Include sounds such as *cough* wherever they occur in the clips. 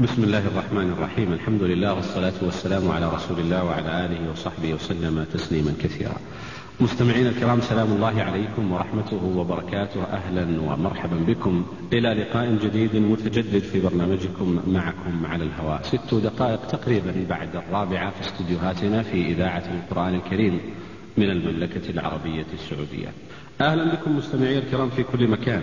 بسم الله الرحمن الرحيم. الحمد لله والصلاة والسلام على رسول الله وعلى آله وصحبه وسلم تسليما كثيرا. مستمعين الكرام سلام الله عليكم ورحمته وبركاته. أهلا ومرحبا بكم. إلى لقاء جديد متجدد في برنامجكم معكم على الهواء. ست دقائق تقريبا بعد الرابعة في استديوهاتنا في إذاعة القرآن الكريم من المملكة العربية السعودية. أهلا بكم مستمعي الكرام في كل مكان.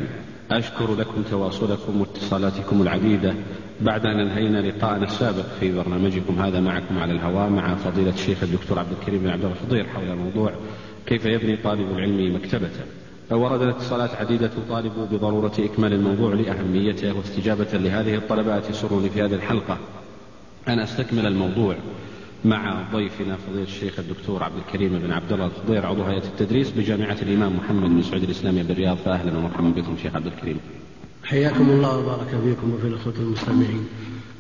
أشكر لكم تواصلكم واتصالاتكم العديدة. بعد أن أنهينا لقاءنا السابق في برنامجكم هذا معكم على الهواء مع فضيلة الشيخ الدكتور عبد الكريم بن عبد الفضيل حول موضوع كيف يبني طالب العلم مكتبته وردت اتصالات عديدة تطالب بضرورة إكمال الموضوع لأهميته واستجابة لهذه الطلبات يسرني في هذه الحلقة. أن أستكمل الموضوع. مع ضيفنا فضيلة الشيخ الدكتور عبد الكريم بن عبد الله الخضير عضو هيئة التدريس بجامعة الإمام محمد بن سعود الإسلامية بالرياض فأهلا ومرحبا بكم شيخ عبد الكريم. حياكم الله وبارك فيكم وفي الأخوة المستمعين.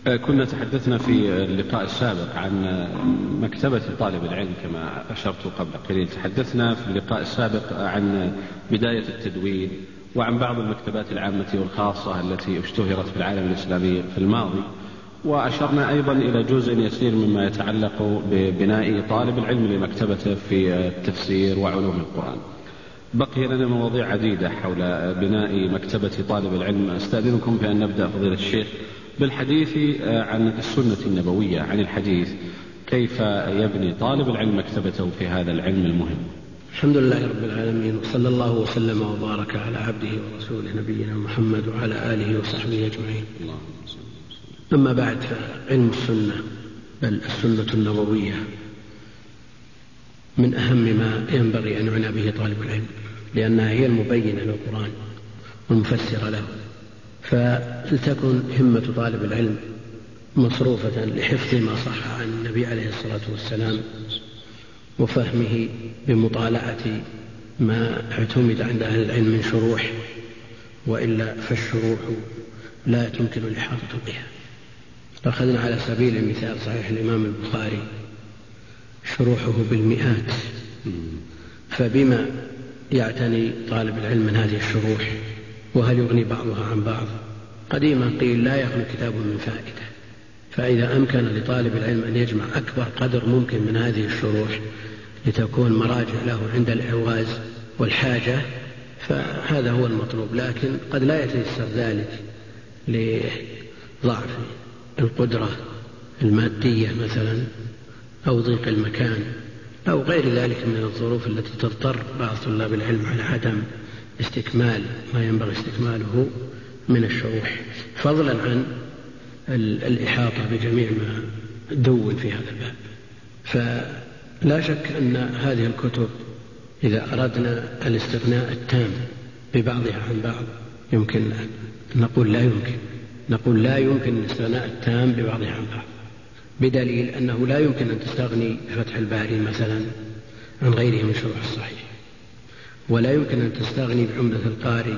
آه، كنا تحدثنا في اللقاء السابق عن مكتبة طالب العلم كما أشرت قبل قليل تحدثنا في اللقاء السابق عن بداية التدوين وعن بعض المكتبات العامة والخاصة التي اشتهرت في العالم الإسلامي في الماضي وأشرنا أيضا إلى جزء يسير مما يتعلق ببناء طالب العلم لمكتبته في التفسير وعلوم القرآن. بقي لنا مواضيع عديدة حول بناء مكتبة طالب العلم. أستأذنكم في أن نبدأ فضيلة الشيخ بالحديث عن السنة النبوية عن الحديث كيف يبني طالب العلم مكتبته في هذا العلم المهم. الحمد لله رب العالمين وصلى الله وسلم وبارك على عبده ورسوله نبينا محمد وعلى آله وصحبه أجمعين. الله أما بعد فعلم السنة بل السنة النبوية. من أهم ما ينبغي أن يعنى به طالب العلم لأنها هي المبينة للقرآن والمفسرة له. فلتكن همة طالب العلم مصروفة لحفظ ما صح عن النبي عليه الصلاة والسلام وفهمه بمطالعة ما اعتمد عند أهل العلم من شروح وإلا فالشروح لا يمكن الإحاطة بها. أخذنا على سبيل المثال صحيح الإمام البخاري شروحه بالمئات. فبما يعتني طالب العلم من هذه الشروح وهل يغني بعضها عن بعض؟ قديما قيل لا يغني كتاب من فائدة. فإذا أمكن لطالب العلم أن يجمع أكبر قدر ممكن من هذه الشروح لتكون مراجع له عند الإعواز والحاجة فهذا هو المطلوب. لكن قد لا يتيسر ذلك لضعف القدرة المادية مثلا أو ضيق المكان أو غير ذلك من الظروف التي تضطر بعض طلاب العلم على عدم استكمال ما ينبغي استكماله من الشروح. فضلا عن الإحاطة بجميع ما دون في هذا الباب. فلا شك أن هذه الكتب إذا أردنا الاستغناء التام ببعضها عن بعض يمكن أن نقول لا يمكن. نقول لا يمكن الاستغناء التام ببعضها عن بعض بدليل أنه لا يمكن أن تستغني بفتح الباري مثلا عن غيره من شروح الصحيح ولا يمكن أن تستغني بعمدة القاري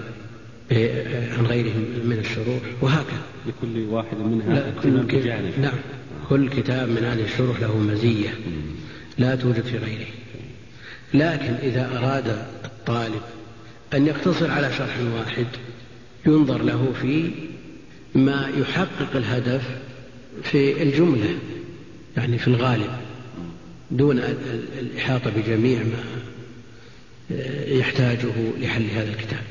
عن غيره من الشروح وهكذا. لكل واحد منها لا كل بجانب نعم كل كتاب من هذه الشروح له مزية لا توجد في غيره. لكن إذا أراد الطالب أن يقتصر على شرح واحد ينظر له في ما يحقق الهدف في الجملة يعني في الغالب دون الإحاطة بجميع ما يحتاجه لحل هذا الكتاب.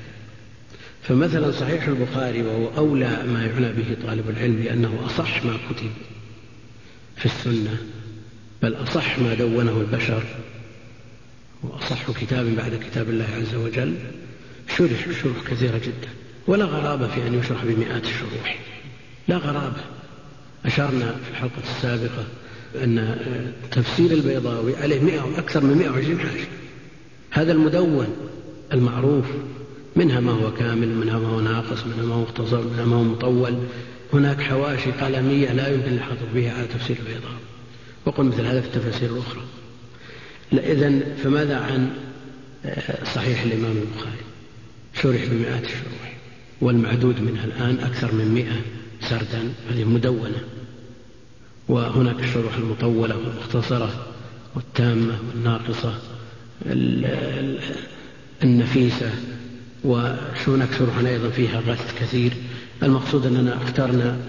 فمثلا صحيح البخاري وهو أولى ما يعنى به طالب العلم لأنه أصح ما كتب في السنة بل أصح ما دونه البشر وأصح كتاب بعد كتاب الله عز وجل شرح شروح كثيرة جدا. ولا غرابة في أن يشرح بمئات الشروح. لا غرابة. أشرنا في الحلقة السابقة أن تفسير البيضاوي عليه مئة أكثر من 120 حاشية هذا المدون المعروف. منها ما هو كامل منها ما هو ناقص منها ما هو مختصر منها ما هو مطول. هناك حواشي قلمية لا يمكن الحظر بها على تفسير البيضاوي. وقل مثل هذا في التفاسير الأخرى. إذا فماذا عن صحيح الإمام البخاري؟ شرح بمئات الشروح. والمعدود منها الآن أكثر من مئة سردا هذه مدونة. وهناك الشروح المطولة والمختصرة والتامة والناقصة النفيسة وهناك شروح أيضا فيها غث كثير. المقصود أننا اخترنا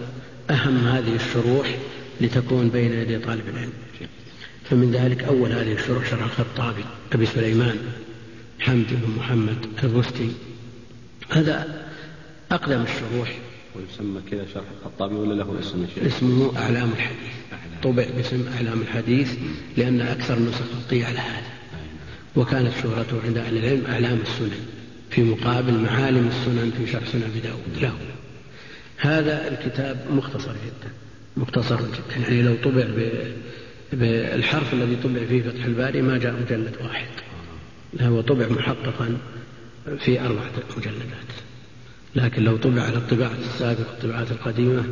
أهم هذه الشروح لتكون بين يدي طالب العلم. فمن ذلك أول هذه الشروح شرح الخطابي أبي سليمان حمد بن محمد البستي هذا أقدم الشروح. ويسمى كذا شرح الخطابي ولا له اسم شيء؟ اسمه أعلام الحديث. طبع باسم أعلام الحديث لأن أكثر النسخ خطية على هذا. وكانت شهرته عند أهل العلم أعلام السنن في مقابل معالم السنن في شرح سنن أبي داود. له. هذا الكتاب مختصر جدا مختصر جدا. يعني لو طبع بالحرف الذي طبع فيه فتح الباري ما جاء مجلد واحد. هو طبع محققا في أربعة مجلدات. لكن لو طبع على الطباعة السابقة الطباعات القديمة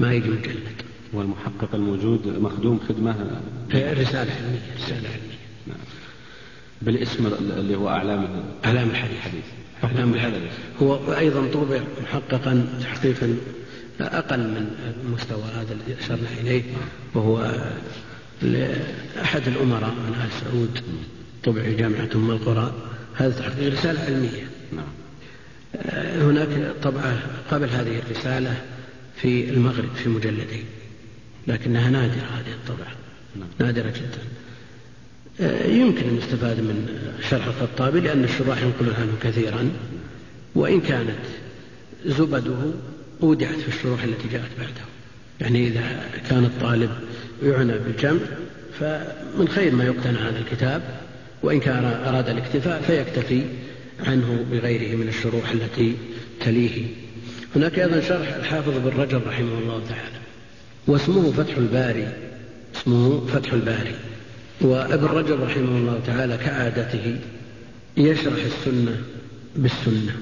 ما يجي مجلد. والمحقق الموجود مخدوم خدمة؟ رسالة علمية رسالة علمية. نعم. بالاسم اللي هو أعلام أعلام الحديث. أعلام الحديث. هو أيضا طبع محققا تحقيقا أقل من المستوى هذا الذي أشرنا إليه وهو لأحد الأمراء من آل سعود طبع في جامعة أم القرى. هذا تحقيق رسالة علمية. نعم. هناك طبعة قبل هذه الرسالة في المغرب في مجلدين لكنها نادرة هذه الطبعة. نادرة جدا يمكن الاستفادة من شرح الخطابي لأن الشراح ينقلون عنه كثيرا وإن كانت زبده أودعت في الشروح التي جاءت بعده يعني إذا كان الطالب يعنى بالجمع فمن خير ما يقتنى هذا الكتاب وإن كان أراد الاكتفاء فيكتفي عنه بغيره من الشروح التي تليه. هناك أيضا شرح الحافظ بن رجب رحمه الله تعالى واسمه فتح الباري اسمه فتح الباري. وابن رجب رحمه الله تعالى كعادته يشرح السنة بالسنة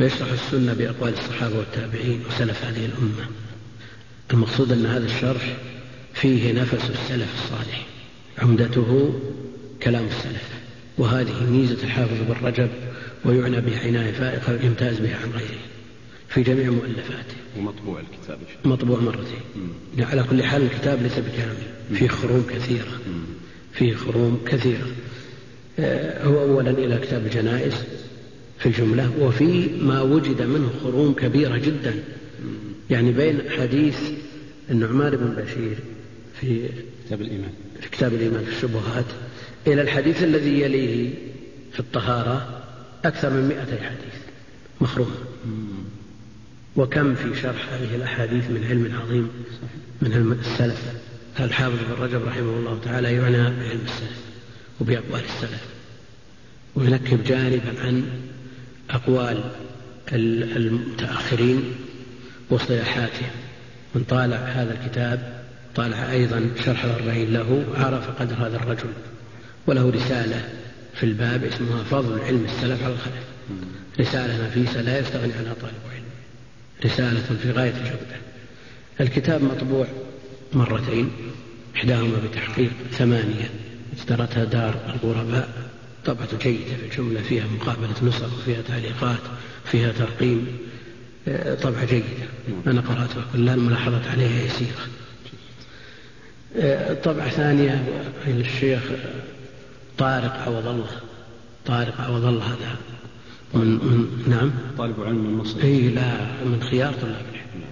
ويشرح السنة بأقوال الصحابة والتابعين وسلف هذه الأمة. المقصود أن هذا الشرح فيه نفس السلف الصالح عمدته كلام السلف. وهذه ميزة الحافظ بن رجب ويعنى بها عناية فائقة يمتاز بها عن غيره في جميع مؤلفاته. ومطبوع الكتاب مطبوع مرتين. على كل حال الكتاب ليس بكامل. فيه خروم كثيرة. فيه خروم كثيرة. آه، هو أولا إلى كتاب الجنائز في الجملة وفي ما وجد منه خروم كبيرة جدا. يعني بين حديث النعمان بن بشير في كتاب الإيمان. في كتاب الإيمان في الشبهات إلى الحديث الذي يليه في الطهارة أكثر من مئتي حديث. مخروم وكم في شرح هذه الأحاديث من علم عظيم من علم السلف. الحافظ بن رجب رحمه الله تعالى يعنى بعلم السلف وبأقوال السلف؟ وينكب جانبا عن أقوال المتأخرين واصطلاحاتهم من طالع هذا الكتاب طالع أيضا شرح الأربعين له عرف قدر هذا الرجل. وله رسالة في الباب اسمها فضل علم السلف على الخلف. رسالة نفيسة لا يستغني عنها طالب علم. رسالة في غاية الجودة الكتاب مطبوع مرتين إحداهما بتحقيق ثمانية اشترتها دار الغرباء. طبعة جيدة في الجملة فيها مقابلة نسخ وفيها تعليقات فيها ترقيم. طبعة جيدة. أنا قرأتها كلها الملاحظات عليها يسيرة. طبعة ثانية للشيخ طارق عوض الله. طارق عوض الله هذا. من, من نعم. طالب علم من مصر إي لا من خيار طلاب العلم.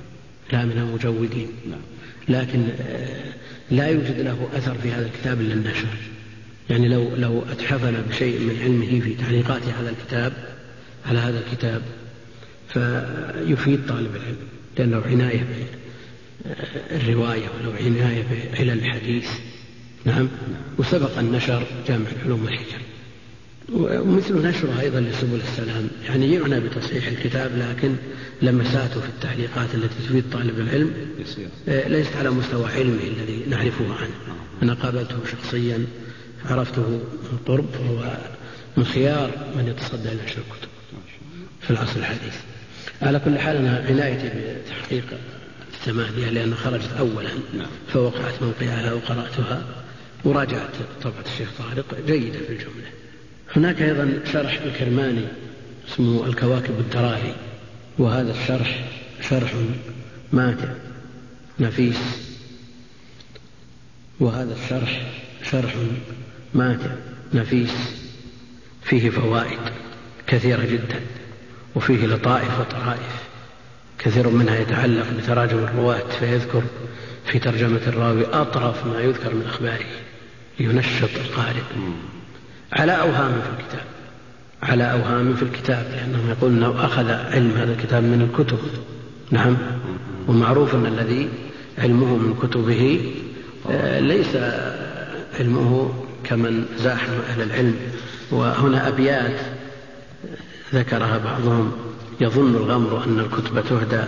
لا من المجودين. نعم. لكن آه، لا يوجد له أثر في هذا الكتاب إلا النشر. يعني لو لو اتحفنا بشيء من علمه في تعليقات هذا الكتاب على هذا الكتاب فيفيد طالب العلم. لأنه عناية بالرواية ولو عناية بعلل الحديث. نعم. وسبق النشر جامع العلوم والحكم. ومثل نشره أيضا لسبل السلام. يعني يعنى بتصحيح الكتاب لكن لمساته في التعليقات التي تفيد طالب العلم آه، ليست على مستوى علمه الذي نعرفه عنه. أنا قابلته شخصيا عرفته من قرب وهو من خيار من يتصدى لنشر الكتب في العصر الحديث. على كل حال أنا عنايتي بتحقيق الثمانية لأنها خرجت أولا نعم. فوقعت موقعها وقرأتها. وراجعت طبعة الشيخ طارق جيدة في الجملة. هناك أيضا شرح الكرماني اسمه الكواكب الدراهي وهذا الشرح شرح ماتع نفيس. وهذا الشرح شرح ماتع نفيس. فيه فوائد كثيرة جدا وفيه لطائف وطرائف. كثير منها يتعلق بتراجم الرواة فيذكر في ترجمة الراوي أطرف ما يذكر من أخباره. لينشط القارئ. على أوهام في الكتاب. على أوهام في الكتاب لأنهم يقولون أنه أخذ علم هذا الكتاب من الكتب. نعم. ومعروف أن الذي علمه من كتبه آه، ليس علمه كمن زاحم أهل العلم. وهنا أبيات ذكرها بعضهم. يظن الغمر أن الكتب تهدى.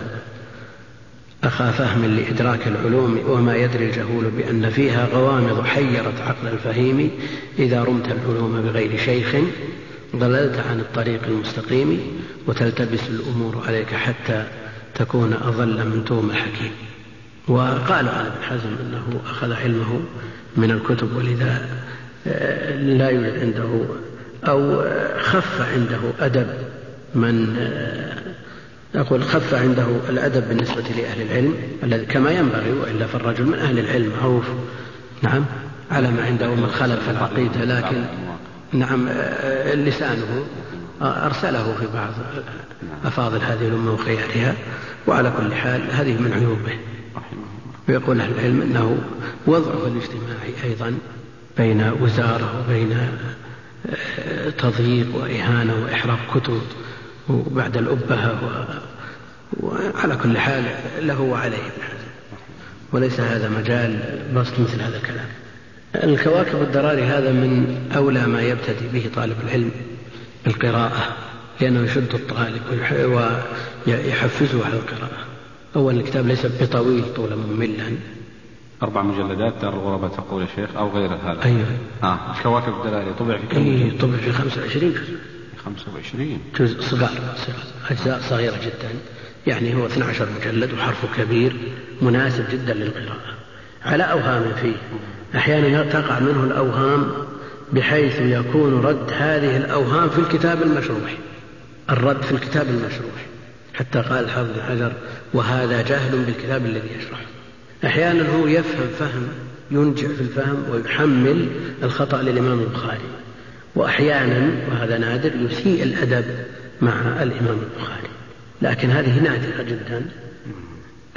أخا فهم لإدراك العلوم وما يدري الجهول بأن فيها غوامض حيرت عقل الفهيم إذا رمت العلوم بغير شيخ ضللت عن الطريق المستقيم وتلتبس الأمور عليك حتى تكون أضل من توم الحكيم. وقال على ابن حزم أنه أخذ علمه من الكتب ولذا آه، لا يوجد عنده أو خف عنده أدب من أقول خف عنده الأدب بالنسبة لأهل العلم الذي كما ينبغي وإلا فالرجل من أهل العلم معروف نعم على ما عنده من خلل في العقيدة لكن نعم لسانه أرسله في بعض أفاضل هذه الأمة وخيارها وعلى كل حال هذه من عيوبه. ويقول أهل العلم أنه وضعه الاجتماعي أيضا بين وزارة وبين آه، تضييق وإهانة وإحراق كتب. وبعد الأبهة و... وعلى كل حال له وعليه. ابن حزم وليس هذا مجال بسط مثل هذا الكلام. الكواكب الدراري هذا من أولى ما يبتدي به طالب العلم بالقراءة لأنه يشد الطالب ويحفزه على القراءة. أول الكتاب ليس بطويل طولا مملا. أربع مجلدات دار الغرباء تقول يا شيخ أو غير هذا. أيوه. آه كواكب الدلالي طبع في كم أيه طبع في 25 جزء 25 جزء صغار أجزاء صغيرة جدا. يعني هو 12 مجلد وحرفه كبير مناسب جدا للقراءة. على أوهام فيه. أحيانا تقع منه الأوهام بحيث يكون رد هذه الأوهام في الكتاب المشروح. الرد في الكتاب المشروح. حتى قال الحافظ حجر وهذا جهل بالكتاب الذي يشرحه أحيانا هو يفهم فهم ينجع في الفهم ويحمل الخطأ للإمام البخاري. وأحيانا وهذا نادر يسيء الأدب مع الإمام البخاري. لكن هذه نادرة جدا.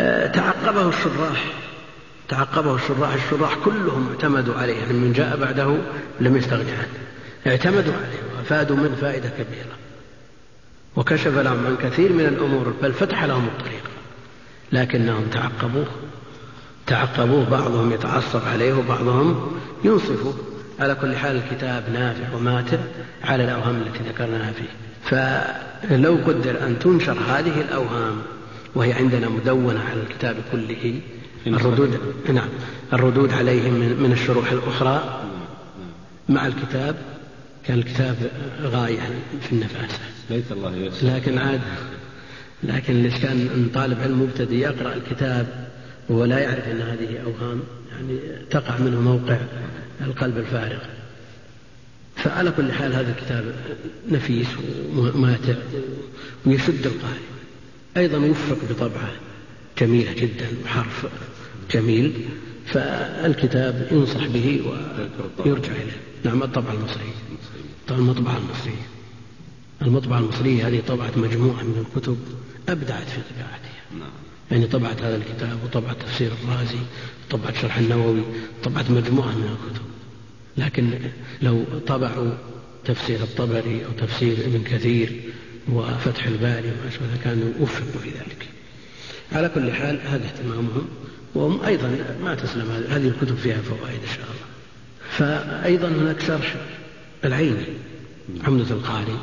آه، تعقبه الشراح. تعقبه الشراح. الشراح كلهم اعتمدوا عليه. يعني من جاء بعده لم يستغني عنه. اعتمدوا عليه وأفادوا منه فائدة كبيرة. وكشف لهم عن كثير من الأمور بل فتح لهم الطريق. لكنهم تعقبوه. تعقبوه بعضهم يتعصب عليه وبعضهم ينصفه. على كل حال الكتاب نافع وماتع على الأوهام التي ذكرناها فيه. فلو قدر أن تنشر هذه الأوهام وهي عندنا مدونة على الكتاب كله الردود نعم الردود عليهم من الشروح الأخرى مع الكتاب كان الكتاب غاية في النفاسة ليس الله يسر. لكن عاد لكن الإشكال أن طالب علم مبتدئ يقرأ الكتاب وهو لا يعرف أن هذه أوهام يعني تقع منه موقع القلب الفارغ. فعلى كل حال هذا الكتاب نفيس وماتع ويشد القارئ. أيضا وفق بطبعة. جميلة جدا وحرف جميل. فالكتاب ينصح به ويرجع إليه. نعم الطبعة المصرية. المطبعة المصرية. المطبعة المصرية هذه طبعت مجموعة من الكتب أبدعت في طباعتها. نعم. يعني طبعت هذا الكتاب وطبعت تفسير الرازي طبعت شرح النووي طبعت مجموعة من الكتب. لكن لو طبعوا تفسير الطبري أو تفسير ابن كثير وفتح الباري وما أشبه كانوا وفقوا في ذلك. على كل حال هذا اهتمامهم. وهم أيضا ما تسلم هذه الكتب فيها فوائد إن شاء الله. فأيضا هناك شرح العيني. عمدة القاري.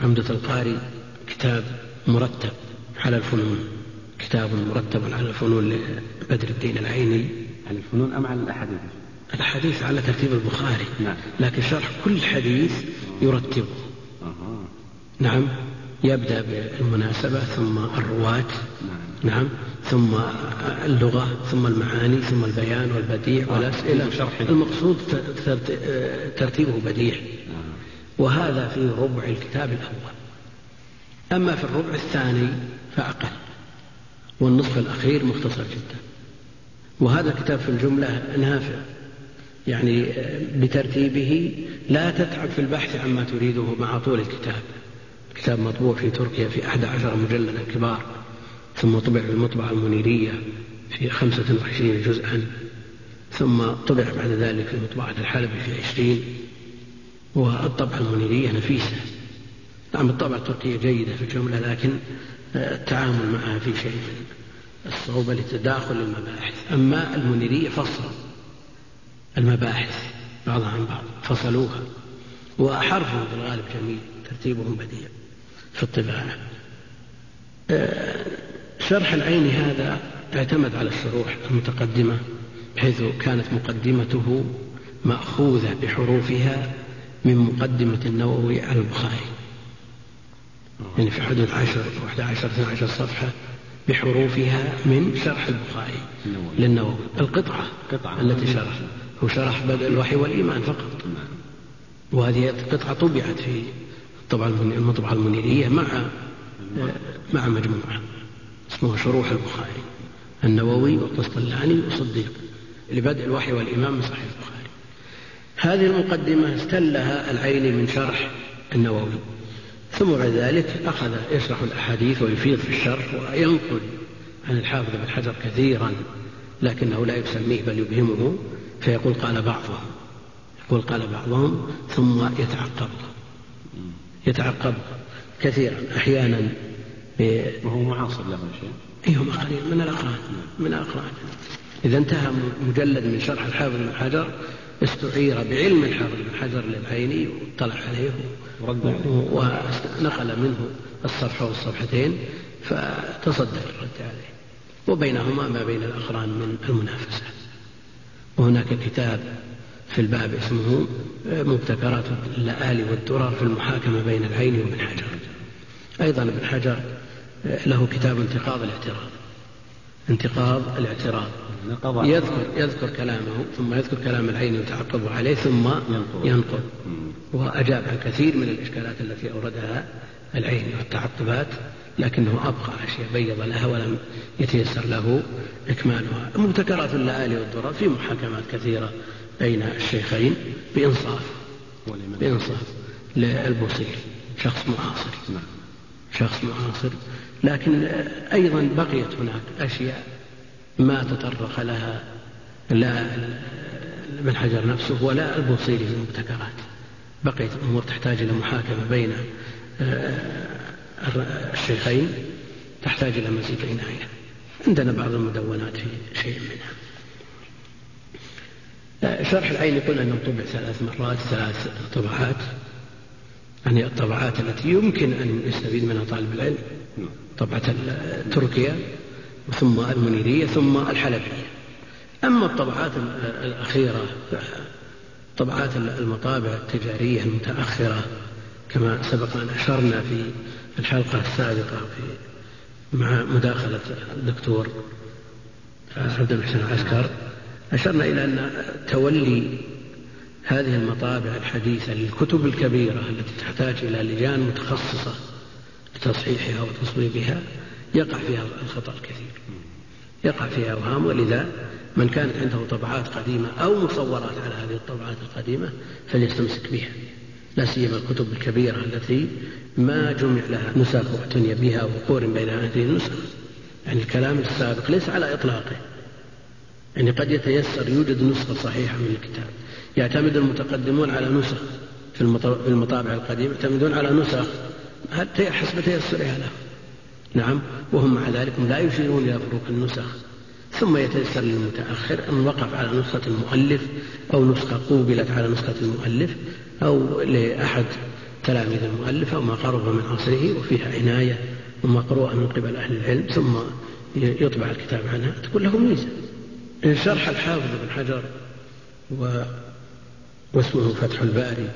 عمدة القاري كتاب مرتب على الفنون كتاب مرتب على الفنون لبدر الدين العيني على الفنون أم على الأحاديث؟ الحديث على ترتيب البخاري نعم. لكن شرح كل حديث يرتبه أه. نعم يبدأ بالمناسبة ثم الرواة نعم. نعم ثم اللغة ثم المعاني ثم البيان والبديع آه. والأسئلة المقصود ترتيبه بديع آه. وهذا في ربع الكتاب الأول أما في الربع الثاني فأقل والنصف الأخير مختصر جدا. وهذا الكتاب في الجملة نافع. يعني بترتيبه لا تتعب في البحث عما تريده مع طول الكتاب. كتاب مطبوع في تركيا في أحد عشر مجلدا كبار ثم طبع في المطبعة المنيرية في خمسة وعشرين جزءا ثم طبع بعد ذلك في مطبعة الحلبي في عشرين. والطبعة المنيرية نفيسة. نعم الطبعة التركية جيدة في الجملة لكن التعامل معها في شيء من الصعوبة لتداخل المباحث أما المنيرية فصل المباحث بعضها عن بعض فصلوها. وحرفهم في الغالب جميل ترتيبهم بديع في الطباعة. آه، شرح العين هذا اعتمد على الشروح المتقدمة بحيث كانت مقدمته مأخوذة بحروفها من مقدمة النووي على البخاري. يعني في حدود عشر أحد عشر اثنى عشر صفحة بحروفها من شرح البخاري للنووي القطعة قطعة. التي شرح. هو شرح بدء الوحي والإيمان فقط. وهذه القطعة طبعت في طبعا المطبعة المنيرية مع مع مجموعة اسمها شروح البخاري النووي والقسطلاني وصديق لبدء الوحي والإيمان من صحيح البخاري. هذه المقدمة استلها العيني من شرح النووي. ثم بعد ذلك أخذ يشرح الأحاديث ويفيض في الشرح وينقل عن الحافظ بن حجر كثيرا لكنه لا يسميه بل يبهمه فيقول قال بعضهم يقول قال بعضهم ثم يتعقب. يتعقب كثيرا أحيانا وهو معاصر له شيء أيهما قليل. من الأقران من الأقران. إذا انتهى مجلد من شرح الحافظ بن حجر استعير بعلم الحافظ بن حجر للعيني واطلع عليه. ونقل منه الصفحة والصفحتين فتصدر الرد عليه. وبينهما ما بين الأقران من المنافسة. وهناك كتاب في الباب اسمه مبتكرات اللآلي والدرر في المحاكمة بين العين وابن حجر. أيضا ابن حجر له كتاب انتقاض الاعتراض انتقاض الاعتراض. يذكر يذكر كلامه ثم يذكر كلام العين يتعقب عليه ثم ينقل وأجاب عن كثير من الإشكالات التي أوردها العين والتعقبات لكنه أبقى أشياء بيض لها ولم يتيسر له إكمالها. مبتكرات اللآلي والدرر في محاكمات كثيرة بين الشيخين بإنصاف بإنصاف للبوصير شخص معاصر. نعم. شخص معاصر لكن أيضا بقيت هناك أشياء ما تطرق لها لا ابن حجر نفسه ولا البوصيري في المبتكرات. بقيت أمور تحتاج إلى محاكمة بين آه، الشيخين تحتاج إلى مزيد عناية عندنا بعض المدونات في شيء منها. آه، شرح العين يقول أنه طبع ثلاث مرات ثلاث طبعات. يعني الطبعات التي يمكن أن يستفيد منها طالب العلم. طبعة تركيا ثم المنيرية ثم الحلبية. أما الطبعات الأخيرة طبعات المطابع التجارية المتأخرة كما سبق أن أشرنا في الحلقة السابقة في مع مداخلة الدكتور عبد المحسن العسكر أشرنا إلى أن تولي هذه المطابع الحديثة للكتب الكبيرة التي تحتاج إلى لجان متخصصة لتصحيحها وتصويبها يقع فيها الخطأ الكثير. يقع فيها أوهام ولذا من كانت عنده طبعات قديمة أو مصورات على هذه الطبعات القديمة فليستمسك بها. لا سيما الكتب الكبيرة التي ما جمع لها نسخ واعتني بها وقورن بين هذه النسخ. يعني الكلام السابق ليس على إطلاقه. يعني قد يتيسر يوجد نسخة صحيحة من الكتاب. يعتمد المتقدمون على نسخ في المطابع القديمة يعتمدون على نسخ حسب تيسرها له. نعم وهم مع ذلك لا يشيرون إلى فروق النسخ. ثم يتيسر للمتأخر أن وقف على نسخة المؤلف أو نسخة قوبلت على نسخة المؤلف أو لأحد تلاميذ المؤلف أو ما قرب من عصره وفيها عناية ومقروءة من قبل أهل العلم ثم يطبع الكتاب عنها. تكون له ميزة. شرح الحافظ بن حجر و واسمه فتح الباري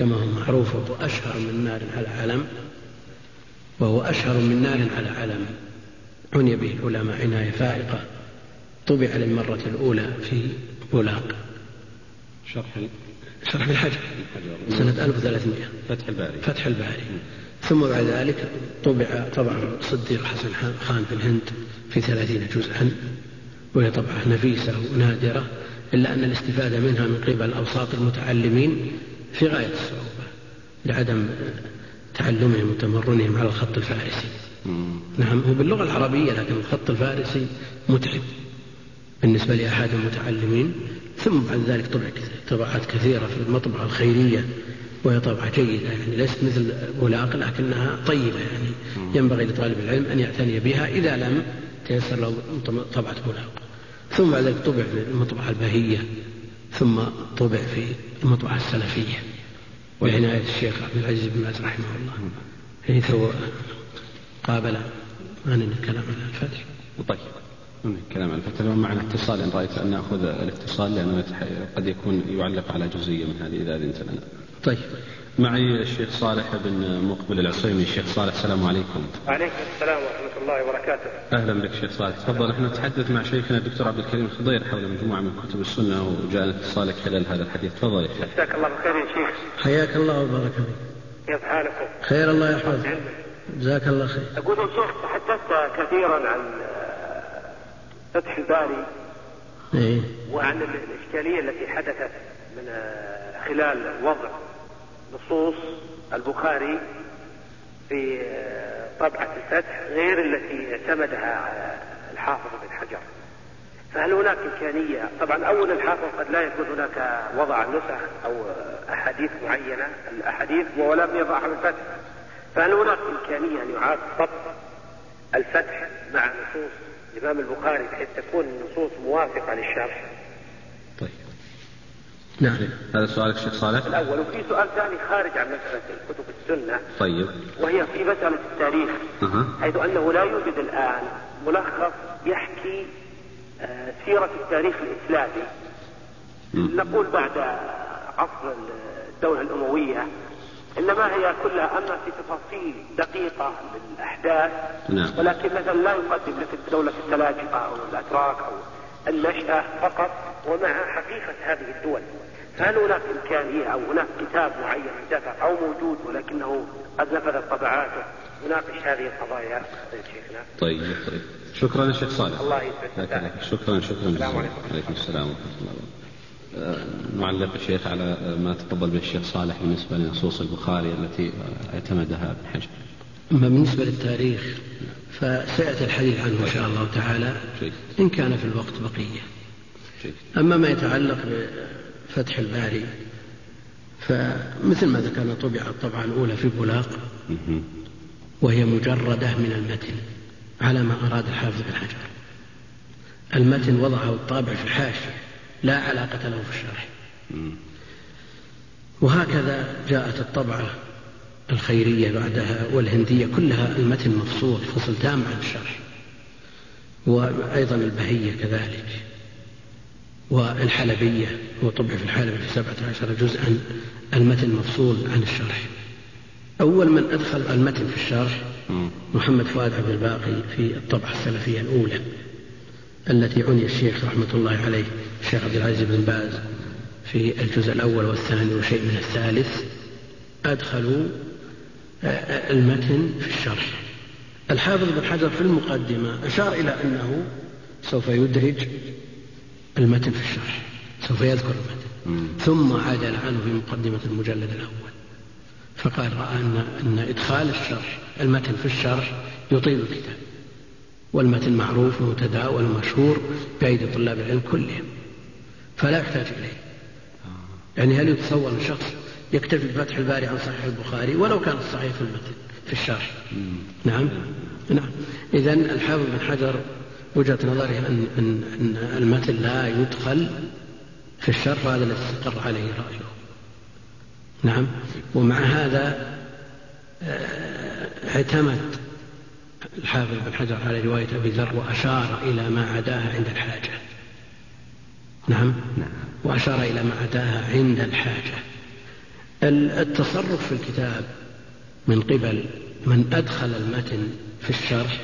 كما هو معروف وهو أشهر من نار على علم وهو أشهر من نار على علم عني به العلماء عناية فائقة. طبع للمرة الأولى في بولاق. شرح شرح الحجر سنة 1300 فتح الباري. فتح الباري. ثم بعد ذلك طبع طبعا صديق حسن خان في الهند في ثلاثين جزءا وهي طبعة نفيسة ونادرة إلا أن الاستفادة منها من قبل أوساط المتعلمين في غاية الصعوبة لعدم تعلمهم وتمرنهم على الخط الفارسي. نعم هو باللغة العربية لكن الخط الفارسي متعب بالنسبة لأحد المتعلمين. ثم بعد ذلك طبع طبعات كثيرة في المطبعة الخيرية وهي طبعة جيدة يعني ليست مثل بولاق لكنها طيبة يعني ينبغي لطالب العلم أن يعتني بها إذا لم تيسر له طبعة بولاق ثم بعد ذلك طبع في المطبعة البهية ثم طبع في المطبعة السلفية بعناية الشيخ عبد العزيز بن باز رحمه الله حيث قابل ما الكلام على الفتح. طيب الكلام عن الفتح. معنا اتصال إن رأيت أن نأخذ الاتصال لأنه قد يكون يعلق على جزئية من هذه إذا أذنت لنا. طيب. معي الشيخ صالح بن مقبل العصيمي. الشيخ صالح السلام عليكم. وعليكم السلام ورحمة الله وبركاته. أهلا بك شيخ صالح. تفضل نحن نتحدث مع شيخنا الدكتور عبد الكريم الخضير حول مجموعة من كتب السنة وجاء اتصالك خلال هذا الحديث. تفضل يا شيخ. جزاك الله بالخير يا شيخ. حياك الله وبارك فيك. كيف حالكم؟ خير الله يحفظك. جزاك الله خير. أقول يا شيخ تحدثت كثيرا عن فتح الباري إيه؟ وعن الإشكالية التي حدثت من خلال وضع نصوص البخاري في طبعة الفتح غير التي اعتمدها الحافظ بن حجر. فهل هناك إمكانية؟ طبعا أول الحافظ قد لا يكون هناك وضع نسخ أو أحاديث معينة الأحاديث ولم يضعها في الفتح. فهل هناك إمكانية أن يعاد ضبط الفتح مع نصوص الإمام البخاري بحيث تكون النصوص موافقة للشرح؟ نعم. هذا سؤالك شيخ صالح؟ الأول وفي سؤال ثاني خارج عن مسألة كتب السنة. طيب. وهي في مسألة التاريخ أه. حيث أنه لا يوجد الآن ملخص يحكي آه، سيرة التاريخ الإسلامي. نقول بعد عصر الدولة الأموية إنما هي كلها أما في تفاصيل دقيقة للأحداث نعم. ولكن مثلا لا يقدم لك دولة السلاجقة أو الأتراك أو النشأة فقط ومع حقيقة هذه الدول. فهل هناك إمكانية أو هناك كتاب معين اندثر أو موجود ولكنه قد نفذت طبعاته يناقش هذه القضايا شيخنا؟ طيب طيب شكرا يا شيخ صالح. الله يسعدك. شكرا شكرا السلام عليكم. وعليكم السلام ورحمة الله نعلق الشيخ على ما تفضل به الشيخ صالح بالنسبة لنصوص البخاري التي اعتمدها ابن حجر أما بالنسبة للتاريخ فسيأتي الحديث عنه إن شاء الله تعالى إن كان في الوقت بقية. أما ما يتعلق بفتح الباري فمثل ما ذكرنا طبع الطبعة الأولى في بولاق وهي مجردة من المتن على ما أراد الحافظ بن حجر. المتن وضعه الطابع في الحاشية لا علاقة له في الشرح. وهكذا جاءت الطبعة الخيرية بعدها والهندية كلها المتن مفصول فصل تام عن الشرح وأيضا البهية كذلك. والحلبية هو طبع في الحلبة في سبعة عشر جزءا المتن مفصول عن الشرح. أول من أدخل المتن في الشرح محمد فؤاد عبد الباقي في الطبعة السلفية الأولى التي عني الشيخ رحمة الله عليه الشيخ عبد العزيز بن باز في الجزء الأول والثاني وشيء من الثالث. أدخلوا المتن في الشرح. الحافظ بن حجر في المقدمة أشار إلى أنه سوف يدرج المتن في الشرح سوف يذكر المتن. ثم عدل عنه في مقدمة المجلد الأول. فقال رأى أن, أن إدخال الشرح المتن في الشرح يطيل الكتاب. والمتن معروف ومتداول ومشهور بأيدي طلاب العلم كلهم. فلا يحتاج إليه. يعني هل يتصور شخص يكتفي بفتح الباري عن صحيح البخاري ولو كان الصحيح في المتن في الشرح. نعم؟ نعم. إذا الحافظ بن حجر وجهة نظره أن, أن, أن المتن لا يدخل في الشرح وهذا الذي استقر عليه رأيه. نعم؟ ومع هذا آه، اعتمد الحافظ بن حجر على رواية أبي ذر وأشار إلى ما عداها عند الحاجة. نعم؟ وأشار إلى ما عداها عند الحاجة. التصرف في الكتاب من قبل من أدخل المتن في الشرح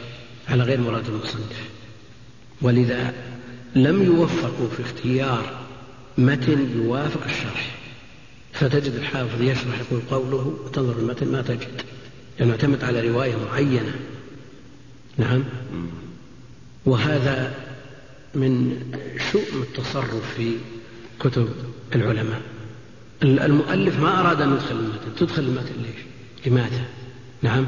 على غير مراد المصنف. ولذا لم يوفقوا في اختيار متن يوافق الشرح. فتجد الحافظ يشرح يقول قوله وتنظر المتن ما تجد. لأنه اعتمد على رواية معينة. نعم؟ وهذا من شؤم التصرف في كتب العلماء. المؤلف ما أراد أن يدخل المتن. تدخل المتن ليش؟ لماذا؟ نعم.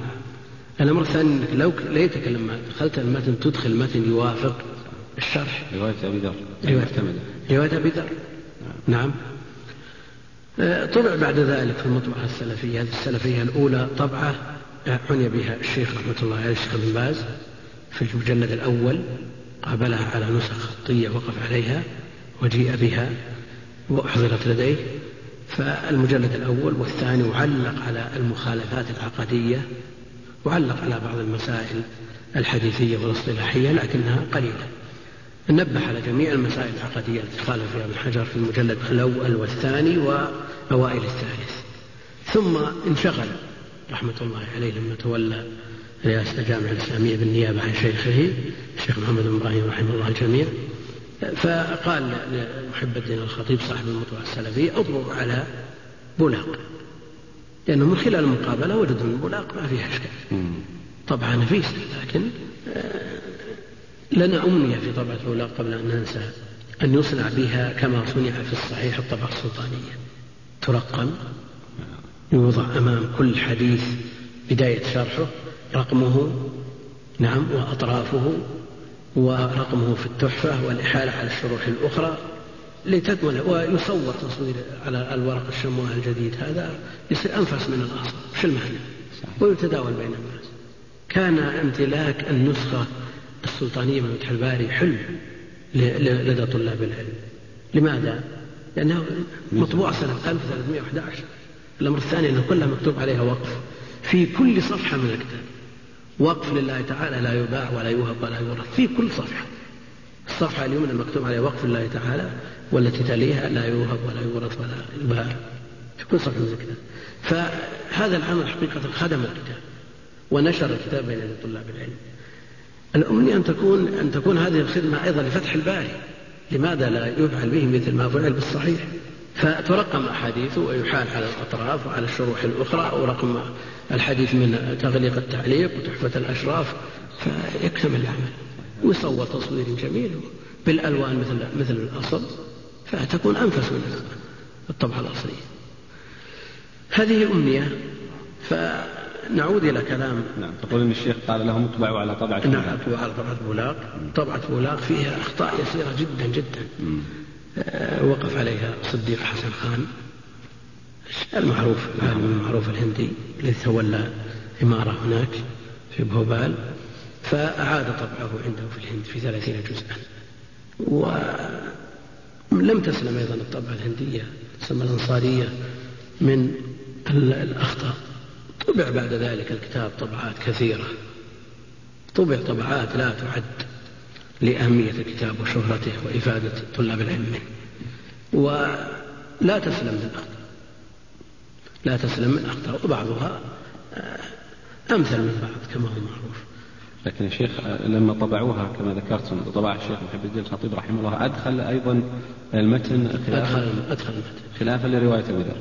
الأمر الثاني أنك لو ليتك لما دخلت المتن تدخل متن يوافق الشرح. رواية أبي ذر. رواية أبي ذر. نعم. آه، طبع بعد ذلك في المطبعة السلفية. هذه السلفية الأولى طبعة عني بها الشيخ رحمة الله عليه الشيخ بن باز. في المجلد الأول قابلها على نسخ خطية وقف عليها وجيء بها وأحضرت لديه. فالمجلد الأول والثاني وعلق على المخالفات العقدية وعلق على بعض المسائل الحديثية والاصطلاحية لكنها قليلة. نبه على جميع المسائل العقدية التي خالف فيها ابن حجر في المجلد الأول والثاني وأوائل الثالث. ثم انشغل رحمة الله عليه لما تولى رئاسة الجامعة الإسلامية بالنيابة عن شيخه الشيخ محمد بن إبراهيم رحمه الله الجميع فقال لمحب الدين الخطيب صاحب المطبعة السلفية أضرب على بولاق لأنه من خلال المقابلة وجدوا أن بولاق ما فيها إشكال. طبعا نفيسة لكن آه، لنا أمنية في طبعة بولاق قبل أن ننسى أن يصنع بها كما صنع في الصحيح الطبعة السلطانية. ترقم يوضع أمام كل حديث بداية شرحه رقمه نعم وأطرافه ورقمه في التحفة والإحالة على الشروح الأخرى لتكمل ويصور تصوير على الورق الشموع الجديد هذا يصير أنفس من الأصل مش المعنى ويتداول بين الناس. كان امتلاك النسخة السلطانية من فتح الباري حلم لدى طلاب العلم. لماذا؟ لأنه مطبوع سنة 1311 الأمر الثاني أنه كلها مكتوب عليها وقف في كل صفحة من الكتاب. وقف لله تعالى لا يباع ولا يوهب ولا يورث. في كل صفحة. الصفحة اليمنى مكتوب عليها وقف لله تعالى والتي تليها لا يوهب ولا يورث ولا يباع. في كل صفحة من الكتاب فهذا العمل حقيقة خدم الكتاب ونشر الكتاب بين طلاب العلم. الأمنية أن تكون أن تكون هذه الخدمة أيضا لفتح الباري. لماذا لا يفعل به مثل ما فعل بالصحيح؟ فترقم أحاديثه ويحال على الأطراف وعلى الشروح الأخرى ورقم الحديث من تغليق التعليق وتحفة الأشراف فيكتمل العمل. ويصور تصوير جميل بالألوان مثل مثل الأصل فتكون أنفس من الطبعة الأصلية. هذه أمنية فنعود إلى كلام نعم تقول أن الشيخ قال لهم اطبعوا على طبعة نعم اطبعوا على طبعة بولاق طبعة بولاق فيها أخطاء يسيرة جدا جدا. آه، وقف عليها صديق حسن خان. المعروف العالم المعروف الهندي الذي تولى إمارة هناك في بهوبال فأعاد طبعه عنده في الهند في ثلاثين جزءا. ولم تسلم أيضا الطبعة الهندية تسمى الأنصارية من الأخطاء. طبع بعد ذلك الكتاب طبعات كثيرة. طبع طبعات لا تعد لأهمية الكتاب وشهرته وإفادة طلاب العلم. ولا تسلم من الأخطاء لا تسلم من الأخطاء وبعضها آه، أمثل من بعض كما هو معروف. لكن يا شيخ آه، لما طبعوها كما ذكرتم طبع الشيخ محمد الدين الخطيب رحمه الله أدخل أيضا المتن خلافا. أدخل, أدخل المتن. خلافا لرواية أبي ذر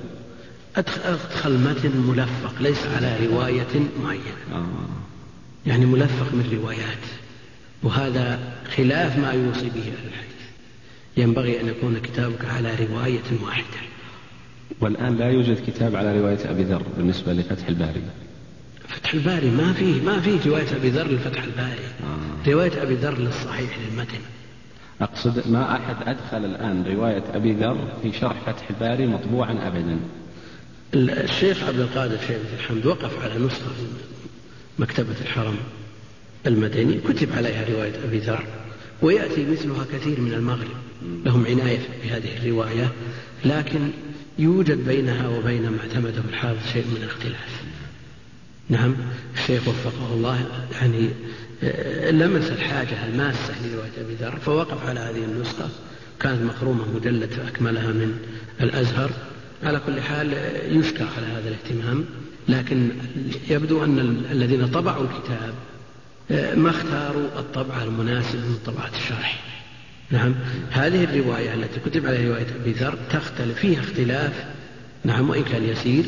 أدخل المتن ملفق ليس على رواية معينة. آه. يعني ملفق من روايات وهذا خلاف ما يوصي به أهل الحديث. ينبغي أن يكون كتابك على رواية واحدة. والآن لا يوجد كتاب على رواية أبي ذر بالنسبة لفتح الباري. فتح الباري ما فيه ما فيه رواية أبي ذر لفتح الباري. آه. رواية أبي ذر للصحيح للمتن. أقصد ما أحد أدخل الآن رواية أبي ذر في شرح فتح الباري مطبوعا أبدا. الشيخ عبد القادر شيخ الحمد وقف على نسخة مكتبة الحرم المدني كتب عليها رواية أبي ذر ويأتي مثلها كثير من المغرب. لهم عناية بهذه الرواية لكن يوجد بينها وبين ما اعتمده الحافظ شيء من الاختلاف. نعم الشيخ وفقه الله يعني آه، لمس الحاجة الماسة لرواية أبي ذر؟ فوقف على هذه النسخة. كانت مخرومة مجلد فأكملها من الأزهر. على كل حال يشكى على هذا الاهتمام. لكن يبدو أن الذين طبعوا الكتاب آه، ما اختاروا الطبعة المناسبة من طبعة الشرح. نعم. هذه الرواية التي كتب عليها رواية أبي ذر تختلف فيها اختلاف نعم وإن كان يسير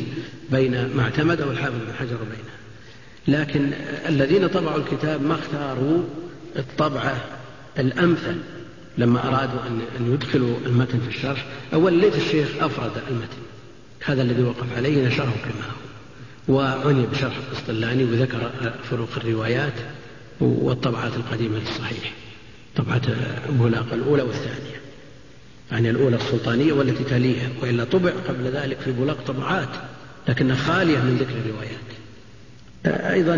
بين ما اعتمده الحافظ بن حجر وبينها لكن الذين طبعوا الكتاب ما اختاروا الطبعة الأمثل لما أرادوا أن يدخلوا المتن في الشرح. أولا ليت الشيخ أفرد المتن. هذا الذي وقف عليه نشره كما هو. وعني بشرح القسطلاني وذكر فروق الروايات والطبعات القديمة للصحيح طبعة بولاق الأولى والثانية. يعني الأولى السلطانية والتي تليها وإلا طبع قبل ذلك في بولاق طبعات لكنها خالية من ذكر الروايات. أيضا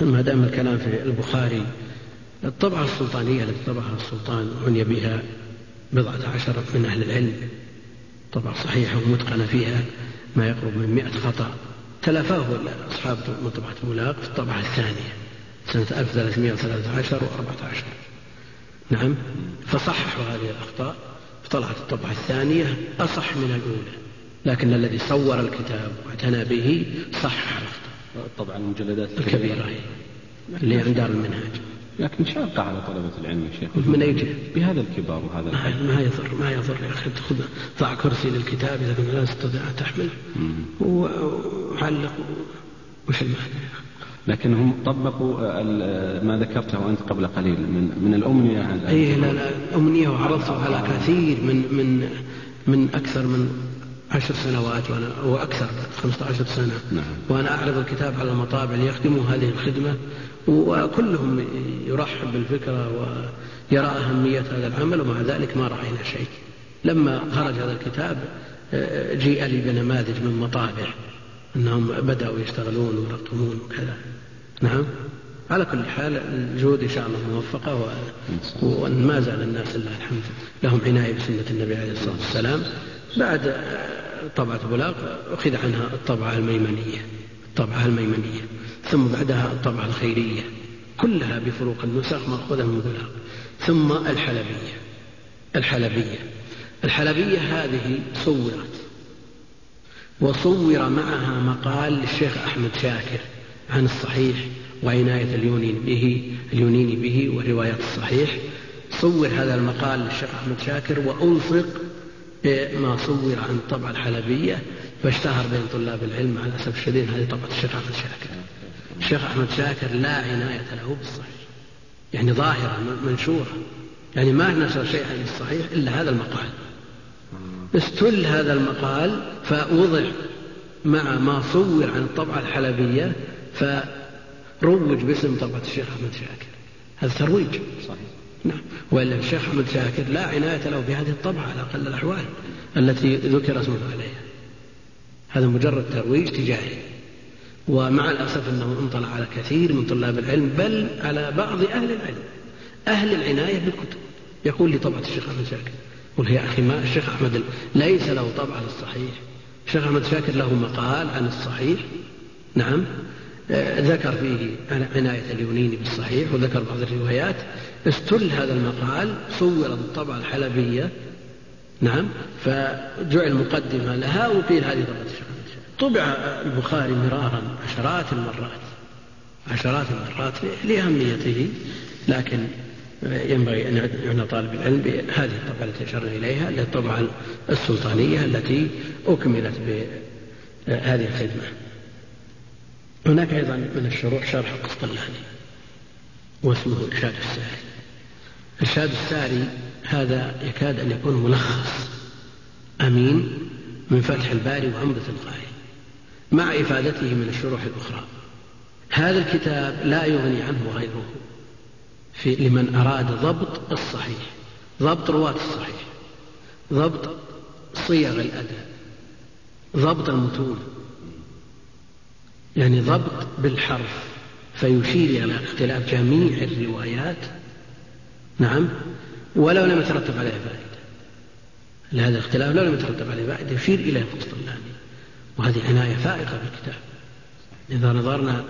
ما دام الكلام في البخاري الطبعة السلطانية التي طبعها السلطان عني بها بضعة عشر من أهل العلم طبعة صحيحة ومتقنة فيها ما يقرب من مئة خطأ تلافاه أصحاب مطبعة بولاق في الطبعة الثانية. سنة 1313 و14 نعم. فصححوا هذه الأخطاء فطلعت الطبعة الثانية أصح من الأولى. لكن الذي صور الكتاب واعتنى به صحح الأخطاء. طبعا المجلدات الكبيرة. اللي عند دار المنهاج. لكن شاقة على طلبة العلم يا شيخ. من أي جهة؟ بهذا الكبار وهذا ما, ما يضر ما يضر يا أخي. تأخذ ضع كرسي للكتاب إذا كنت لا تستطيع أن تحمله. وعلق وش المعنى لكن هم طبقوا ما ذكرته أنت قبل قليل من من الأمنية أي لا لا الأمنية وعرضته على كثير من من من أكثر من عشر سنوات وأنا وأكثر 15 سنة. نعم. وأنا أعرض الكتاب على المطابع ليخدموا هذه الخدمة وكلهم يرحب بالفكرة ويرى أهمية هذا العمل ومع ذلك ما رأينا شيء. لما خرج هذا الكتاب جيء لي بنماذج من مطابع أنهم بدأوا يشتغلون ويرقمون وكذا. نعم. على كل حال الجهود إن شاء الله موفقة وأن ما زال الناس لله الحمد. لهم عناية بسنة النبي عليه الصلاة والسلام. بعد طبعة بلاغ أخذ عنها الطبعة الميمنية. الطبعة الميمنية. ثم بعدها الطبعة الخيرية. كلها بفروق النسخ مأخوذة من بلاغ ثم الحلبية. الحلبية. الحلبية هذه صورت. وصور معها مقال للشيخ أحمد شاكر. عن الصحيح وعناية اليونين به اليونين به ورواية الصحيح. صور هذا المقال للشيخ أحمد شاكر وألصق ما صور عن الطبعة الحلبية فاشتهر بين طلاب العلم على الأسف الشديد هذه طبعة الشيخ أحمد شاكر. الشيخ أحمد شاكر لا عناية له بالصحيح يعني ظاهرة منشورة يعني ما نشر شيئا للصحيح إلا هذا المقال. استل هذا المقال فوضع مع ما صور عن الطبعة الحلبية فروج باسم طبعة الشيخ أحمد شاكر. هذا ترويج. صحيح. نعم. وإلا الشيخ أحمد شاكر لا عناية له بهذه الطبعة على أقل الأحوال التي ذكر اسمه عليها. هذا مجرد ترويج تجاري. ومع الأسف أنه انطلع على كثير من طلاب العلم بل على بعض أهل العلم. أهل العناية بالكتب. يقول لي طبعة الشيخ أحمد شاكر قل يا أخي ما الشيخ أحمد ليس له طبعة للصحيح. الشيخ أحمد شاكر له مقال عن الصحيح. نعم. ذكر فيه عناية اليونيني بالصحيح وذكر بعض الروايات استل هذا المقال صورت الطبعة الحلبية. نعم فجعل مقدمة لها وقيل هذه طبعة طبع البخاري مرارا عشرات المرات عشرات المرات لأهميته لكن ينبغي أن يعنى طالب العلم بهذه الطبعة التي أشرنا إليها التي الطبعة السلطانية التي أكملت بهذه الخدمة. هناك أيضا من الشروح شرح القسطلاني واسمه إرشاد الساري. إرشاد الساري هذا يكاد أن يكون ملخص أمين من فتح الباري وعمدة القاري مع إفادته من الشروح الأخرى. هذا الكتاب لا يغني عنه غيره في لمن أراد ضبط الصحيح ضبط رواة الصحيح ضبط صيغ الأداء ضبط المتون. يعني ضبط بالحرف فيشير إلى اختلاف جميع الروايات. نعم. ولو لم يترتب عليه فائدة. لهذا الاختلاف لو لم يترتب عليه فائدة يشير إلى القسطلاني وهذه عناية فائقة بالكتاب. إذا نظرنا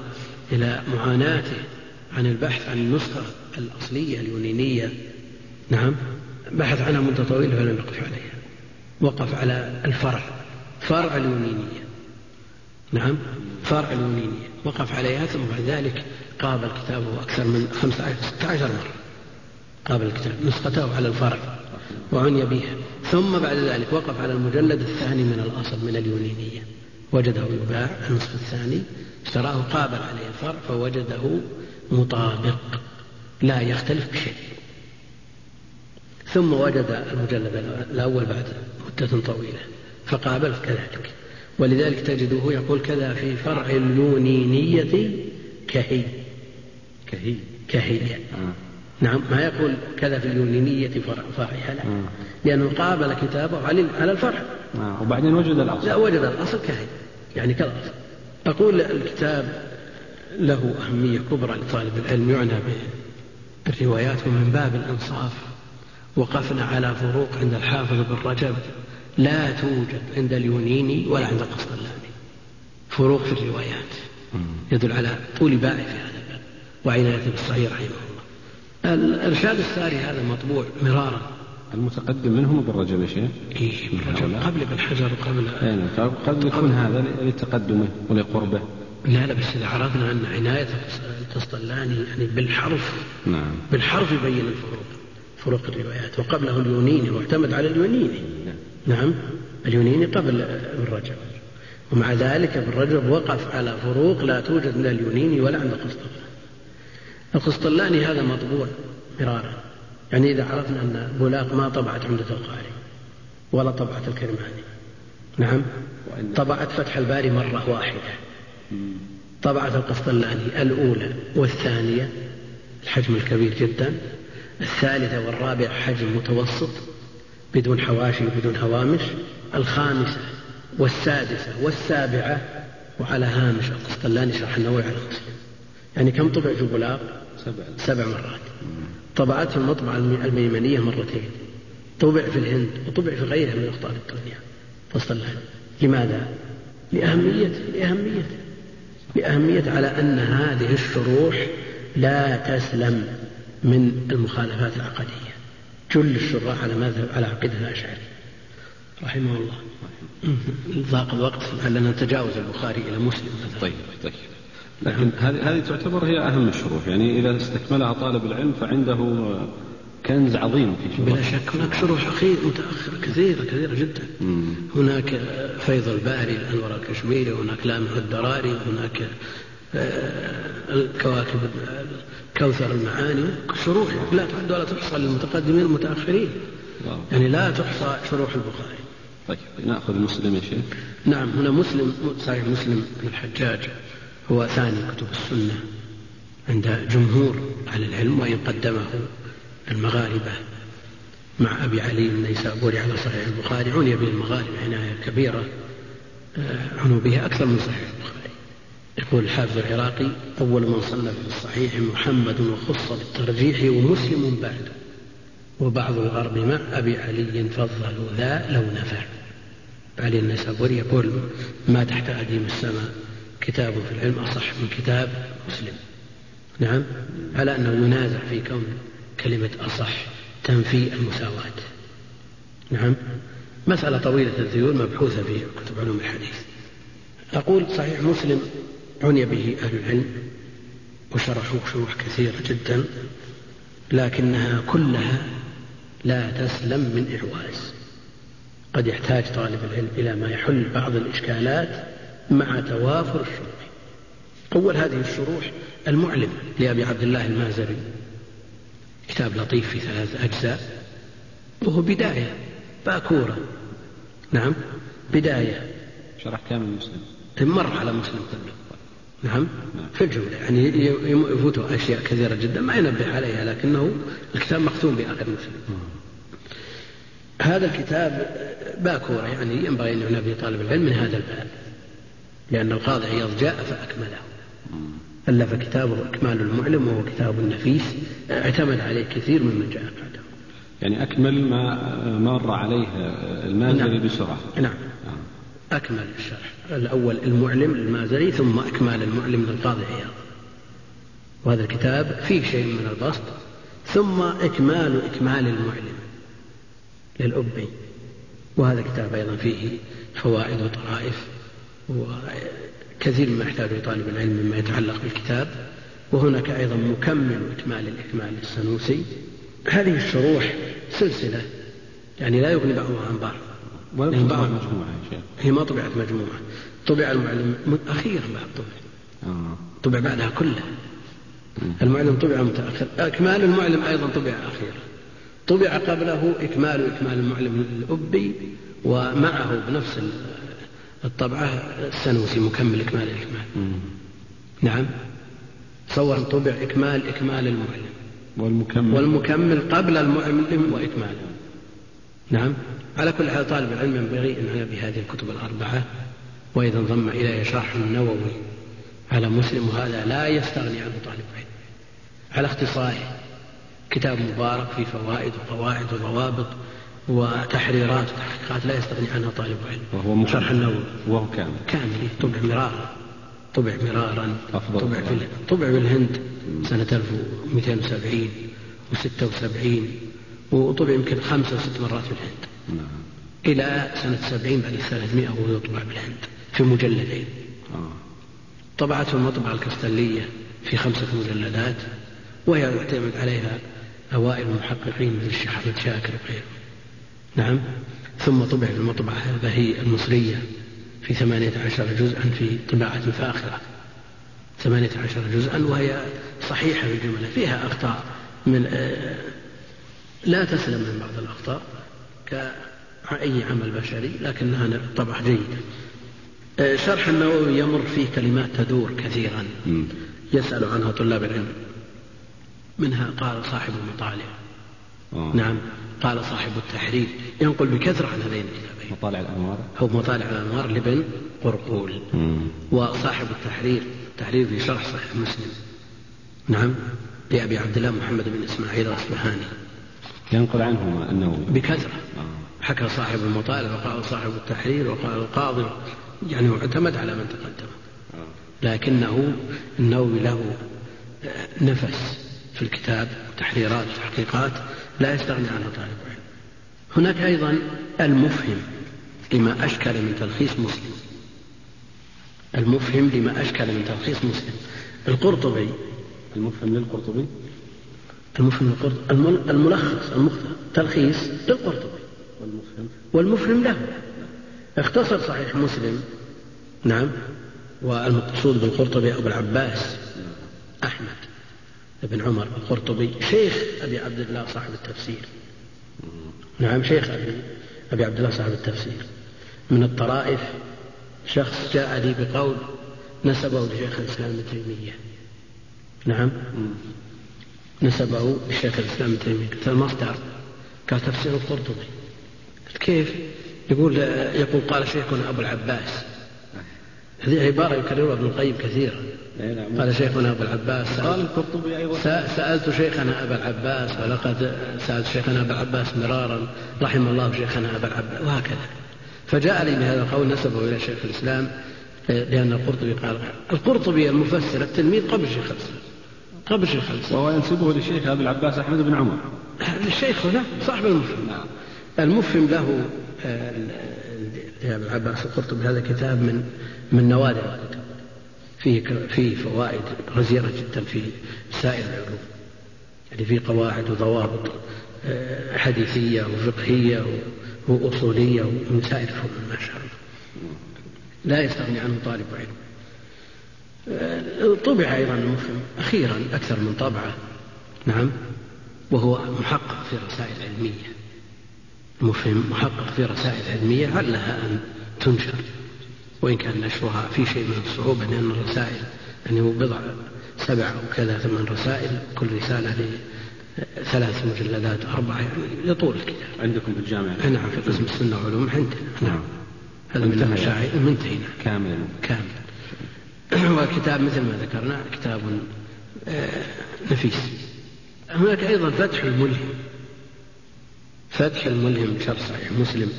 إلى معاناته عن البحث عن النسخة الأصلية اليونينية نعم بحث عنها مدة طويلة فلم يقف عليها. وقف على الفرع فرع اليونينية نعم. فرع اليونينية وقف عليها ثم بعد ذلك قابل كتابه أكثر من 15 16 مرة. قابل الكتاب. نسخته على الفرع وعني بها ثم بعد ذلك وقف على المجلد الثاني من الأصل من اليونينية وجده يباع النصف الثاني. اشتراه قابل عليه الفرع فوجده مطابق. لا يختلف بشيء. ثم وجد المجلد الأول بعد مدة طويلة فقابل كذلك. ولذلك تجده يقول كذا في فرع اليونينية كهي. كهي. كهي. آه. نعم ما يقول كذا في اليونينية فرعها لا. آه. لأنه قابل كتابه على الفرع. آه. وبعدين وجد الأصل. لا وجد الأصل كهي. يعني كالأصل. أقول الكتاب له أهمية كبرى لطالب العلم يعنى بالروايات ومن باب الإنصاف وقفنا على فروق عند الحافظ بن رجب. لا توجد عند اليونيني ولا عند القسطلاني فروق في الروايات. يدل على طول باع في هذا الباب. وعنايته بالصحيح رحمه الله. الإرشاد الساري هذا مطبوع مرارا. المتقدم منهم ابن رجب يا شيخ؟ رجب قبل ابن حجر وقبل نعم. قد يكون هذا لتقدمه ولقربه. لا لا بس إذا عرفنا أن عناية القسطلاني يعني بالحرف نعم. بالحرف يبين الفروق. فروق الروايات. وقبله اليونيني واعتمد على اليونيني. نعم اليونيني قبل ابن رجب. ومع ذلك ابن رجب وقف على فروق لا توجد من اليونيني ولا عند القسطلاني القسطلاني هذا مطبوع مرارا. يعني إذا عرفنا أن بولاق ما طبعت عمدة القاري ولا طبعت الكرماني. نعم طبعت فتح الباري مرة واحدة. طبعة القسطلاني الأولى والثانية الحجم الكبير جدا. الثالثة والرابعة حجم متوسط. بدون حواشي بدون هوامش الخامسة والسادسة والسابعة وعلى هامش القسطلاني شرح النووي على مسلم يعني كم طبع في بلاغ؟ سبع. سبع مرات. طبعت في المطبعة الميمنية مرتين. طبع في الهند وطبع في غيرها من أخطار الدنيا. قسطلاني لماذا؟ لأهميته لأهميته لأهمية على أن هذه الشروح لا تسلم من المخالفات العقدية. جل الشراح على مذهب على عقيدة الأشعري رحمه الله. ضاق الوقت لعلنا نتجاوز البخاري إلى مسلم؟ مثلا طيب طيب. لكن هذه هذه تعتبر هي أهم الشروح. يعني إذا استكملها طالب العلم فعنده كنز عظيم في شروح بلا شك. هناك شروح أخير متأخرة كثيرة كثيرة جدا. مم. هناك فيض الباري الأنور الكشميري وهناك لامع الدراري. وهناك الكواكب كوثر المعاني شروح لا تعد ولا تحصى للمتقدمين والمتأخرين يعني لا تحصى شروح البخاري. طيب نأخذ مسلم يا شيخ. نعم هنا مسلم صحيح مسلم بن الحجاج. هو ثاني كتب السنة عند جمهور أهل العلم وإن قدمه المغاربة مع أبي علي النيسابوري على صحيح البخاري. عني به المغاربة عناية كبيرة آه، عنوا بها أكثر من صحيح البخاري. يقول الحافظ العراقي أول من صنف في الصحيح محمد وخص بالترجيح ومسلم بعده وبعض الغرب مع أبي علي فضلوا ذا لو نفع علي النيسابوري يقول ما تحت أديم السماء كتاب في العلم أصح من كتاب مسلم. نعم على أنه ينازع في كون كلمة أصح تنفي المساواة. نعم مسألة طويلة الذيول مبحوثة في كتب علوم الحديث. أقول صحيح مسلم عني به أهل العلم وشرحوه شروح كثيرة جدا لكنها كلها لا تسلم من إعواز. قد يحتاج طالب العلم إلى ما يحل بعض الإشكالات مع توافر الشروح. أول هذه الشروح المعلم لأبي عبد الله المازري. كتاب لطيف في ثلاث أجزاء وهو بداية باكورة. نعم بداية. شرح كامل مسلم. مر على مسلم كله. نعم. في الجملة يعني يفوته أشياء كثيرة جدا ما ينبه عليها لكنه الكتاب مختوم بآخر مسلم. هذا الكتاب باكورة يعني ينبغي أن يعنى به طالب العلم من هذا الباب لأن القاضي عياض جاء فأكمله. ألف كتابه إكمال المعلم وهو كتاب نفيس اعتمد عليه كثير ممن جاء بعده يعني أكمل ما مر عليه المازري نعم. بسرعة. نعم. أكمل الشرح. الأول المعلم للمازري ثم إكمال المعلم للقاضي عياض. وهذا الكتاب فيه شيء من البسط. ثم إكمال إكمال المعلم للأبي. وهذا الكتاب أيضا فيه فوائد وطرائف كثير مما يحتاجه طالب العلم مما يتعلق بالكتاب. وهناك أيضا مكمل إكمال الإكمال للسنوسي هذه الشروح سلسلة يعني لا يغني بعضها عن بعض. ولا بعض مجموعة هي ما طبعت مجموعة. طبع المعلم أخيرا بعد طبع. آه. طبع بعدها كلها المعلم طبع متأخر. إكمال المعلم أيضا طبع أخيرا طبع قبله إكمال إكمال المعلم الأبي ومعه بنفس الطبعة السنوسي مكمل إكمال الإكمال. نعم. تصور طبع إكمال إكمال المعلم. والمكمل. والمكمل قبل المعلم وإكماله. نعم. على كل حال طالب العلم ينبغي أن يعنى بهذه الكتب الأربعة وإذا انضم إليه شرح النووي على مسلم وهذا لا يستغني عنه طالب علم على اختصاره كتاب مبارك فيه فوائد وقواعد وضوابط وتحريرات وتحقيقات لا يستغني عنها طالب علم وهو شرح النووي. وهو كامل. كامل طبع مرارا. طبع مرارا. أفضل. طبع, في طبع بالهند سنة 1270 و76 وطبع يمكن خمسة ست مرات في الهند. إلى سنة 70 بعد 300 وهو يطبع بالهند في مجلدين. آه. طبعته المطبعة الكستلية في خمسة مجلدات وهي يعتمد عليها أوائل المحققين مثل الشيخ أحمد شاكر وغيره. نعم. ثم طبع المطبعة البهي المصرية في ثمانية عشر جزءا في طباعة فاخرة ثمانية عشر جزءا وهي صحيحة في الجملة فيها أخطاء من آه، لا تسلم من بعض الأخطاء. كأي عمل بشري لكنها طبعة جيدة آه، شرح النووي يمر فيه كلمات تدور كثيرا. يسأل عنها طلاب العلم. منها قال صاحب المطالع. آه. نعم قال صاحب التحرير. ينقل بكثرة عن هذين الكتابين. مطالع الأنوار. هو مطالع الأنوار لابن قرقول. وصاحب التحرير. التحرير في شرح صحيح مسلم. نعم لأبي عبد الله محمد بن إسماعيل الأصبهاني. ينقل عنه أنه بكثرة. آه. حكى صاحب المطالع وقال صاحب التحرير وقال القاضي يعني اعتمد على من تقدم. آه. لكنه النووي له آه، نفس في الكتاب تحريرات وتحقيقات لا يستغني عنها طالب علم. هناك أيضا المفهم لما أشكل من تلخيص مسلم. المفهم لما أشكل من تلخيص مسلم. القرطبي المفهم للقرطبي؟ المفهم للقرطبي الملخص المختصر تلخيص للقرطبي. والمفهم؟ والمفهم له. اختصر صحيح مسلم. نعم. والمقصود بالقرطبي أبو العباس أحمد بن عمر القرطبي شيخ أبي عبد الله صاحب التفسير. نعم شيخ أبي أبي عبد الله صاحب التفسير. من الطرائف شخص جاء لي بقول نسبه لشيخ الإسلام ابن تيمية. نعم. نسبه لشيخ الإسلام ابن تيمية. قلت المصدر قال تفسير القرطبي. قلت كيف؟ يقول يقول قال شيخنا أبو العباس. هذه عبارة يكررها ابن القيم كثيرا. إيه نعم. قال شيخنا أبو العباس قال القرطبي أيضا. سألت شيخنا أبا العباس ولقد سألت شيخنا أبا العباس مرارا رحم الله شيخنا أبا العباس وهكذا. فجاء لي بهذا القول نسبه إلى شيخ الإسلام لأن القرطبي قال القرطبي المفسر التلميذ قبل شيخ الإسلام. قبل شيخ وهو ينسبه للشيخ أبي العباس أحمد بن عمر. *clears throat* الشيخ هنا صاحب المفهم. نعم. المفهم له آه، يا ابن عباس القرطبي هذا كتاب من من نوادر. فيه فيه فوائد غزيرة جدا في سائر العلوم. يعني فيه قواعد وضوابط آه، حديثية وفقهية وأصولية ومن سائر الفنون ما شاء الله. لا يستغني عنه طالب علم. طبع أيضا أخيرا أكثر من طبعة. نعم. وهو محقق في رسائل علمية مفهم محقق في رسائل علمية علها أن تنشر؟ وإن كان نشرها في شيء من الصعوبة لأن الرسائل يعني هو بضع سبع أو كذا ثمان رسائل كل رسالة ثلاث مجلدات أربعة يعني يطول الكتاب. عندكم في الجامعة؟ نعم في قسم السنة والعلوم عندنا. نعم. هذا من. المشاعر. منتهينا كاملا. كامل *clears throat* والكتاب مثل ما ذكرنا كتاب آه، نفيس. هناك أيضا فتح الملهم. فتح الملهم شرح صحيح مسلم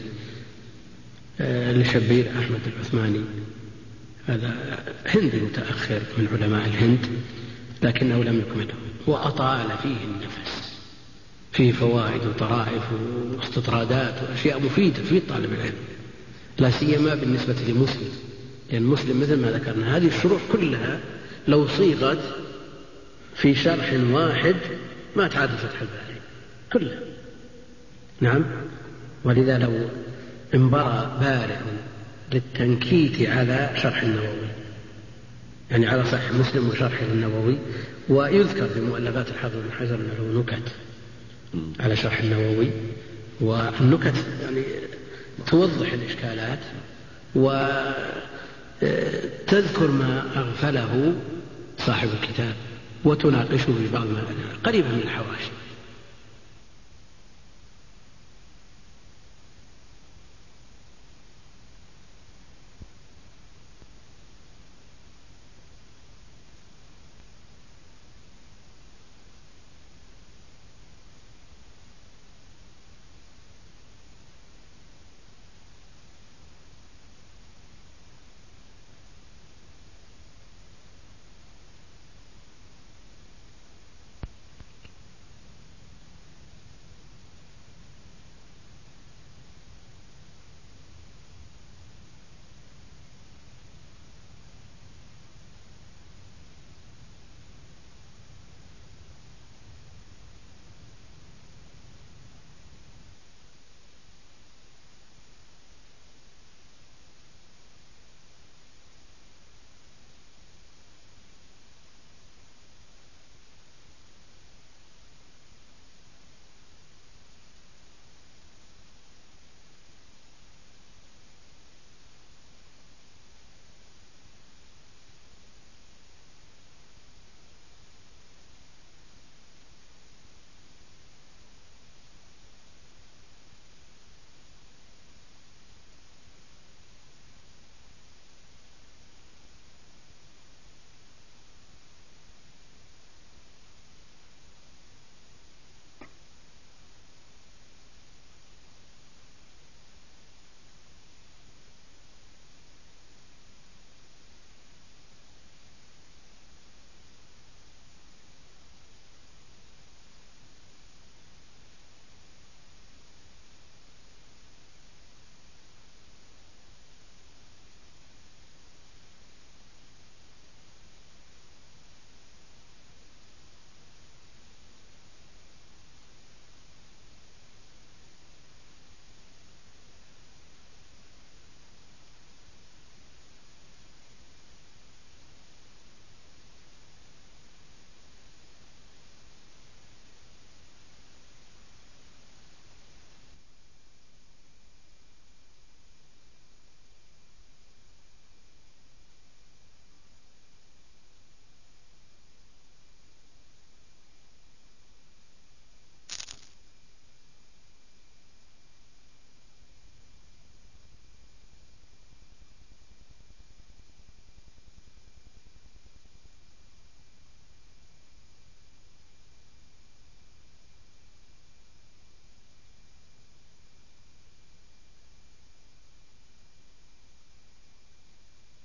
آه، لشبير أحمد العثماني. هذا هندي متأخر من علماء الهند لكنه لم يكمله وأطال فيه النفس. فيه فوائد وطرائف واستطرادات وأشياء مفيدة في طالب العلم. لا سيما بالنسبة لمسلم. لأن مسلم مثل ما ذكرنا هذه الشروح كلها لو صيغت في شرح واحد ما تعاد فتح الباري كلها. نعم؟ ولذا لو انبرى بارع للتنكيت على شرح النووي يعني على صحيح مسلم وشرحه النووي ويذكر في مؤلفات الحافظ بن حجر أنه نكت على شرح النووي والنكت يعني توضح الإشكالات وتذكر ما أغفله صاحب الكتاب وتناقشه في بعض ما قريبة من الحواشي.